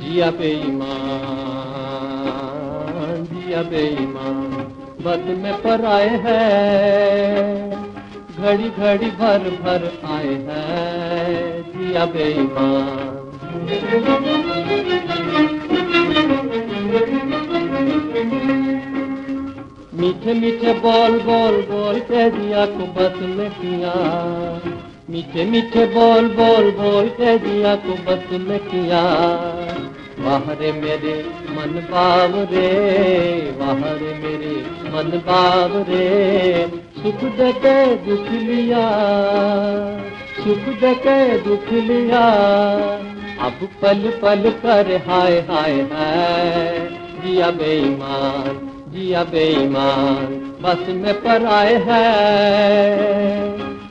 जिया बेईमान जिया बेईमान, बद में पर आए हैं। घड़ी घड़ी भर भर आए हैं, जिया बेईमान। मीठे मीठे बोल बोल बोल के जिया को बस में किया। मीठे मीठे बोल बोल बोल के जिया को बस में किया। बाहरे मेरे मन बाब रे बाहरे मेरे मन बाब रे सुख दे दुख लिया। सुख दे दुख लिया। अब पल पल कर हाय हाय हाय जिया बेईमान जिया बेईमान, बस में पर आए हैं।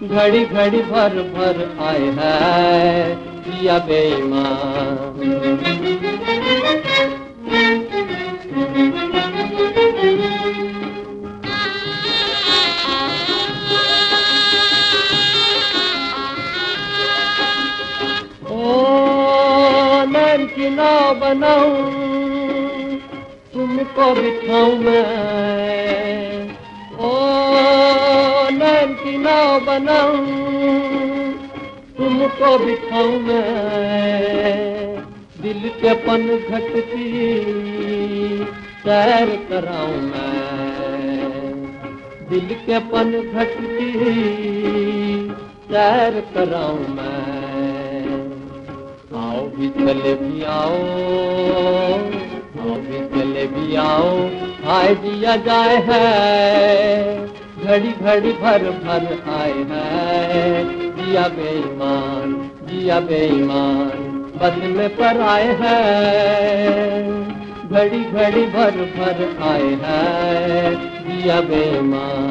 घड़ी घड़ी भर भर आए हैं। जिया बेईमान। नैन की नाव बनाऊँ, तुमको बिठाऊं मैं। ओ, नैन की बनाऊँ, तुमको बिठाऊं मैं। दिल के पन घटती सैर कराऊं मैं। दिल के पन घटती सैर कराऊं मैं। भी चले भी आओ आओ भी चले भी आओ आए दिया जाए है, घड़ी घड़ी भर भर आए है। जिया बेईमान जिया बेईमान बस में पर आए है। घड़ी घड़ी भर भर आए है, जिया बेईमान।